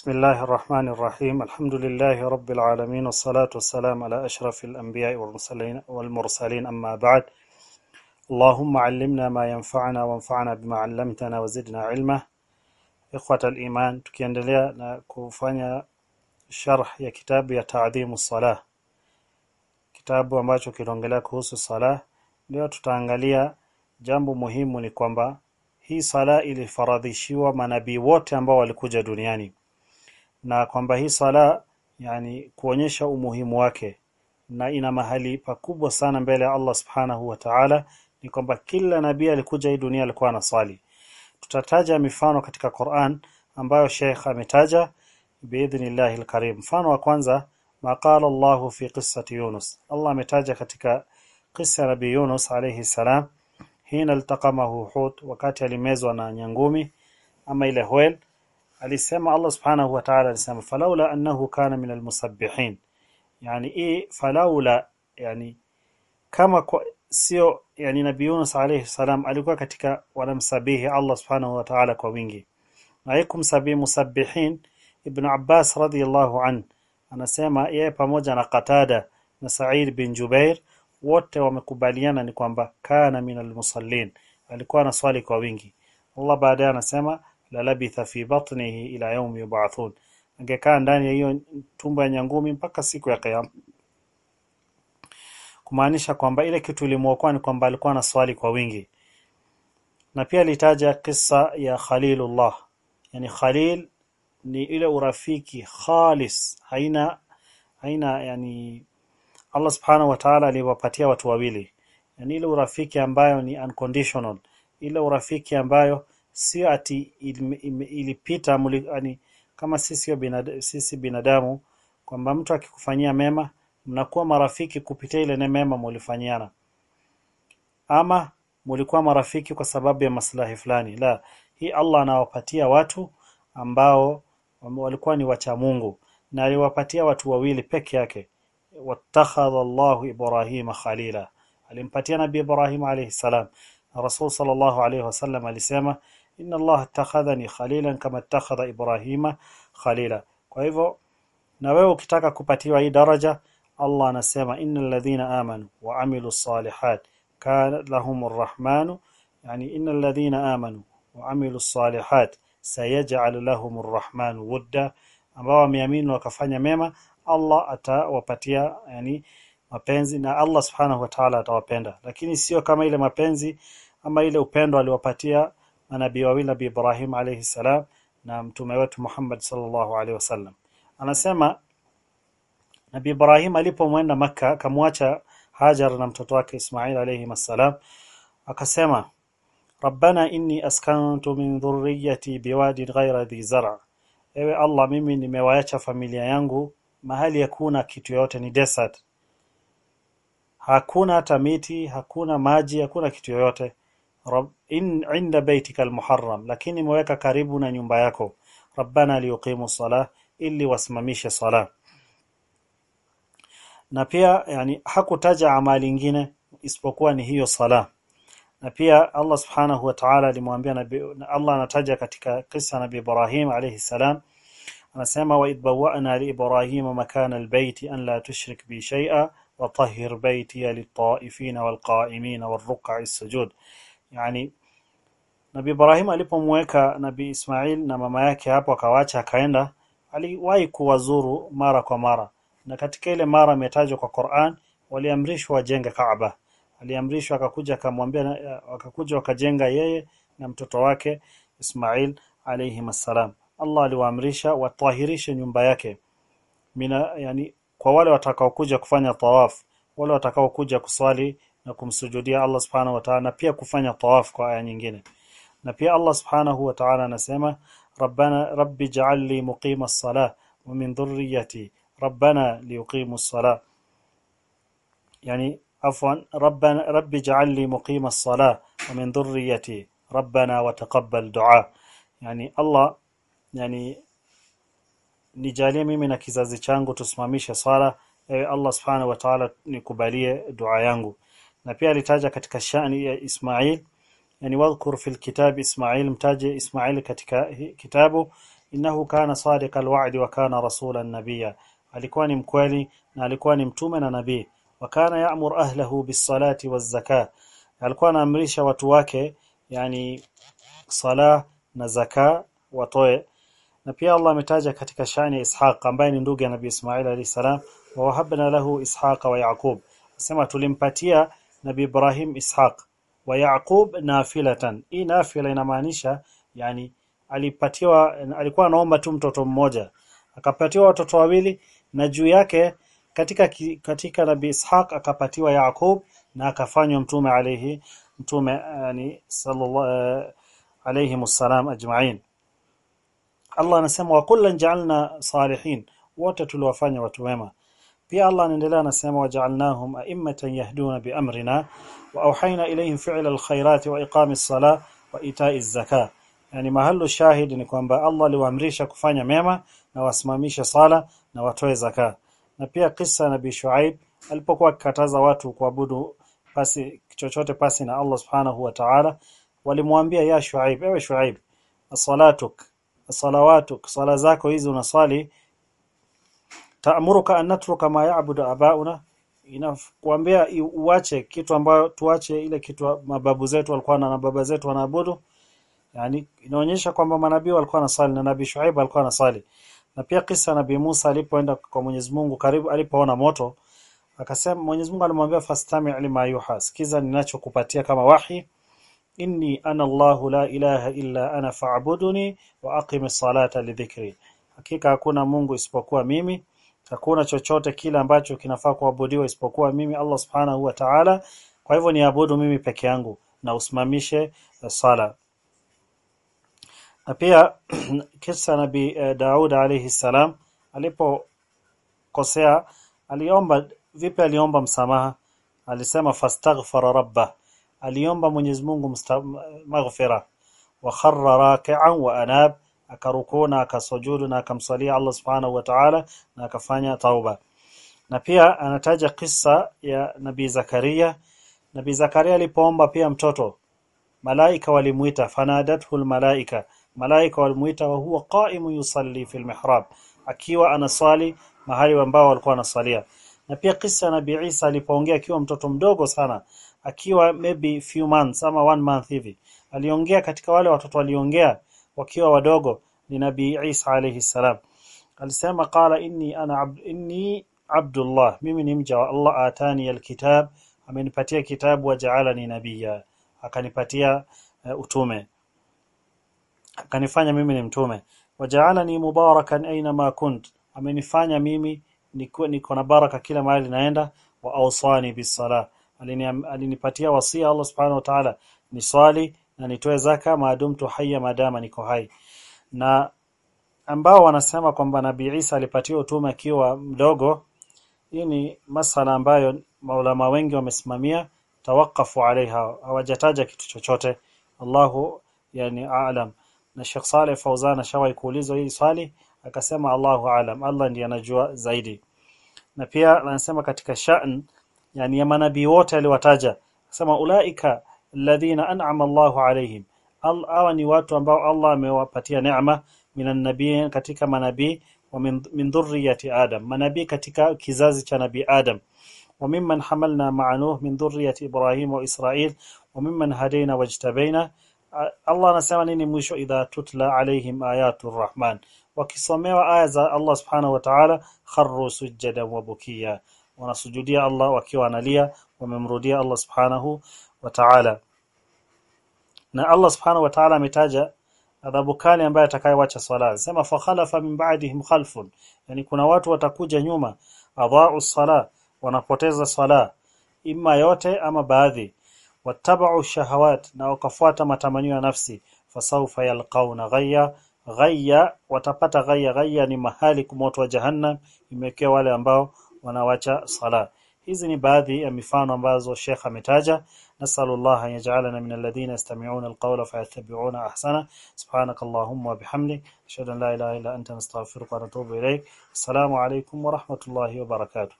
بسم الله الرحمن الرحيم. الحمد لله رب العالمين والصلاة والسلام على أشرف الأنبياء والمرسلين, والمرسلين. أما بعد اللهم علمنا ما ينفعنا وانفعنا بما علمتنا وزدنا علما. إخوة الإيمان تكيان دليا شرح يا كتاب يا تعظيم الصلاة. كتاب وماتو كيلونجلا كوس الصلاة leo tutaangalia jambo muhimu ni kwamba hii sala ilifaradhishiwa manabii wote ambao walikuja duniani. Na kwamba hii sala yani kuonyesha umuhimu wake na ina mahali pakubwa sana mbele ya Allah subhanahu wa ta'ala ni kwamba kila nabii alikuja hii dunia alikuwa anasali. Tutataja mifano katika Qur'an ambayo Sheikh ametaja biidhnillahi alkarim. Mfano wa kwanza maqala Allahu fi qissati Yunus. Allah ametaja katika qissa nabii Yunus alayhi salam hina altaqamahu hut wakati alimezwa na nyangumi ama ile whale alisema Allah subhanahu wa ta'ala alisema falaula annahu kana min almusabbihin. Yani hii falaula yani kama kwa, sio yani nabii Yunus alayhi salam alikuwa katika wanamsabihi Allah subhanahu wa ta'ala kwa wingi. Na sabihi musabbihin ibn Abbas radiyallahu an anasema yeye pamoja na Qatada na Sa'id bin Jubair wote wamekubaliana ni kwamba kana min almusallin. Alikuwa anaswali kwa wingi. Allah baadaye anasema la labitha fi batnihi ila yawm yub'athun. Angekaa ndani ya hiyo tumbo ya nyangumi mpaka siku ya kiyama. Kumaanisha kwamba ile kitu ilimuokoa ni kwamba alikuwa na swali kwa wingi. Na pia alitaja kisa ya Khalilullah. Yani Khalil ni ile urafiki khalis. Haina haina yani Allah subhanahu wa ta'ala aliwapatia watu wawili. Yani ile urafiki ambayo ni unconditional. Ile urafiki ambayo sio ati ilipita yani kama sisi binadamu, kwamba mtu akikufanyia mema mnakuwa marafiki kupitia ile mema mulifanyiana. Ama mulikuwa marafiki kwa sababu ya maslahi fulani. La hii Allah anawapatia watu ambao walikuwa ni wacha Mungu na aliwapatia watu wawili peke yake. Watakhadha Allahu Ibrahima khalila. Alimpatia nabii Ibrahim alayhi salam. Rasul sallallahu alayhi wasallam alisema inna Allah takhadhani khalilan kama takhadha Ibrahima khalila. Kwa hivyo na wewe ukitaka kupatiwa hii daraja Allah anasema innal ladhina amanu wa amilus salihat kana lahumur rahmanu yani innal ladhina amanu wa amilus salihat sayaj'al lahumur rahmanu wudda. Ambao wameamini wakafanya mema Allah atawapatia yani mapenzi na Allah subhanahu wa ta'ala atawapenda. Lakini sio kama ile mapenzi ama ile upendo aliwapatia manabii wawili nabii Ibrahim alayhi salam na mtume wetu Muhammad sallallahu alaihi wasallam. Anasema Nabii Ibrahim alipomwenda maka akamwacha Hajar na mtoto wake Ismail alayhi salam akasema Rabbana inni askantu min dhurriyyati biwadin ghayra dhi zar' Ewe Allah mimi nimewaacha familia yangu mahali hakuna kitu yote ni desert. Hakuna hata miti hakuna maji hakuna kitu yoyote رب إن عند بيتك المحرم لكن مويكا كاريبونا نيمباياكو ربنا ليقيموا الصلاة إلي واسمميش الصلاة. نبيا يعني حكو تاجع مالينجين اسبقواني هي الصلاة نبيا الله سبحانه وتعالى لمؤمنين الله نتاجع كتك قصة نبي إبراهيم عليه السلام أنا سيما وإذ بوأنا لإبراهيم مكان البيت أن لا تشرك بي شيئا وطهر بيتي للطائفين والقائمين والركع السجود yani Nabii Ibrahim alipomweka Nabii Ismail na mama yake hapo akawacha akaenda aliwahi kuwazuru mara kwa mara. Na katika ile mara ametajwa kwa Qur'an waliamrishwa wajenge Kaaba. Aliamrishwa akakuja akamwambia akakuja wakajenga yeye na mtoto wake Ismail alayhi salam Allah aliwaamrisha watahirishe nyumba yake. Mina yani kwa wale watakaokuja kufanya tawaf wale watakaokuja kuswali na kumsujudia Allah subhanahu wa ta'ala pia kufanya tawaf kwa aya nyingine. Na pia Allah subhanahu wa ta'ala anasema rabbana rabbi ij'al muqima as-salah wa min dhurriyyati rabbana liyuqimu as-salah. Yani afwan rabbana rabbi ij'al muqima as-salah wa min dhurriyyati rabbana wa taqabbal du'a. Yani Allah yani nijalie mimi na kizazi changu tusimamishe swala ewe Allah subhanahu wa ta'ala nikubalie dua yangu na pia alitaja katika shani ya Ismail yani wadhkur fil kitab Ismail mtaje Ismail katika kitabu innahu kana sadiqal wa'di wa kana rasulan nabiyya. Alikuwa ni mkweli na alikuwa ni mtume na nabii. Wa kana ya'mur ahlahu bis-salati waz-zakah alikuwa anaamrisha watu wake yani sala na zaka watoe. Na pia Allah ametaja katika shani ya Ishaq ambaye ni ndugu ya Nabii Ismail alayhi salam wa wahabna lahu Ishaqa wa Yaqub. Sema tulimpatia Nabii Ibrahim Ishaq. Wa Yaqub nafilatan. Hii nafila inamaanisha yani alipatiwa alikuwa anaomba tu mtoto mmoja. Akapatiwa watoto wawili na juu yake katika katika Nabii Ishaq akapatiwa Yaqub na akafanywa mtume alayhi mtume yani sallallahu alayhi wasallam ajma'in. Allah anasema wa kullan ja'alna salihin. Wote tuliwafanya watu wema pia Allah anaendelea anasema waja'alnahum a'immatan yahduna biamrina wa awhayna ilayhim fi'la alkhairati wa iqamis as-salah wa ita'iz az-zakah yani mahallu shahid ni kwamba Allah aliwaamrisha kufanya mema na wasimamishe sala na watoe zaka na pia kisa nabii Shuaib alipokuwa akikataza watu kuabudu pasi chochote pasi na Allah subhanahu wa ta'ala walimwambia ya Shuaib ewe Shuaib as-salatuk as-salawatuk sala zako hizi unaswali ta'muruka an natruka ma ya'budu abauna. Inakuambia uache kitu ambayo tuache ile kitu mababu zetu walikuwa na baba zetu wanaabudu. Yani inaonyesha kwamba manabii walikuwa nasali na nabii Shuaib alikuwa nasali na pia kisa nabii Musa alipoenda kwa Mwenyezi Mungu karibu alipoona moto akasema Mwenyezi Mungu alimwambia fastami' lima yuha. Sikiza ninachokupatia kama wahi. Inni ana Allahu la ilaha illa ana fa'buduni wa aqimi salata lidhikri hakika hakuna Mungu isipokuwa mimi hakuna chochote kile ambacho kinafaa kuabudiwa isipokuwa mimi Allah subhanahu wa ta'ala. Kwa hivyo niabudu mimi peke yangu na usimamishe sala. Na pia kisa nabii uh, Daud alayhi salam alipokosea aliomba vipi aliomba msamaha? Alisema fastaghfara rabba aliomba Mwenyezi Mungu maghfira. Wa kharra raki'an wa anab akarukuna akasujudu na akamsalia Allah subhanahu wa ta'ala na akafanya tauba. Na pia anataja kisa ya nabii Zakaria. Nabii Zakaria alipoomba pia mtoto malaika walimuita fanadathu almalaika malaika walimuita wa huwa qa'imu yusalli fil mihrab akiwa anaswali mahali ambao walikuwa wanasalia na pia kisa ya nabii Isa alipoongea akiwa mtoto mdogo sana akiwa maybe few months ama one month hivi. Aliongea katika wale watoto waliongea wakiwa wadogo ni nabii Isa alayhi salam. Alisema qala inni ana ab, inni abdullah mimi ni mja wa Allah atani alkitab amenipatia kitabu wa ja'alani nabiyya. Akanipatia uh, utume. Akanifanya mimi ni mtume. Waja'alani mubarakan aina ma kunt amenifanya mimi niko niko na baraka kila mahali naenda. Wa awsani bisala alinipatia wasia Allah subhanahu wa ta'ala ni swali na nitoe zaka maadumtu hayya madama niko hai. Na ambao wanasema kwamba Nabii Isa alipatiwa utume akiwa mdogo hii ni masala ambayo maulama wengi wamesimamia tawakafu alaiha hawajataja kitu chochote. Allahu yani aalam na Sheikh Saleh Fauzan ashawahi kuulizwa hili swali akasema Allahu aalam Allah ndiye anajua zaidi. Na pia anasema katika sha'n yani ya manabii wote aliwataja. Akasema ulaika alladhina an'ama Allahu alaihim Al, hawa ni watu ambao Allah amewapatia neema minan nabiyin katika manabii wa min dhurriyati Adam. Manabii katika kizazi cha nabii Adam. Wa mimman hamalna ma'a min dhurriyati Ibrahim wa Israil. Wa mimman hadaina wajtabaina Allah anasema nini mwisho? Idha tutla alaihim ayatu rahman. Wakisomewa aya za Allah subhanahu wa ta'ala kharru sujjadan wa bukiya. Wanasujudia Allah wakiwa analia wamemrudia Allah subhanahu wa ta'ala. Na Allah subhanahu wa ta'ala ametaja adhabu kali ambaye atakayewacha swala. Sema fa khalafa min ba'dihim khalfun. Yani kuna watu watakuja nyuma adha'u sala wanapoteza swala. Imma yote ama baadhi. Wattabau shahawat na wakafuata matamanio ya nafsi. Fasawfa yalqauna ghayya. Ghayya watapata ghayya. Ghayya ni mahali kumoto wa jahannam imekea wale ambao wanawacha sala hizi ni baadhi ya mifano ambazo Sheikh ametaja nasallallahu an yaj'alana min alladhina yastami'una alqawla fayattabi'una ahsana subhanakallahumma wa bihamdik ashhadu an la ilaha illa anta nastaghfiruka wa natubu ilayk assalamu alaykum wa rahmatullahi wa barakatuh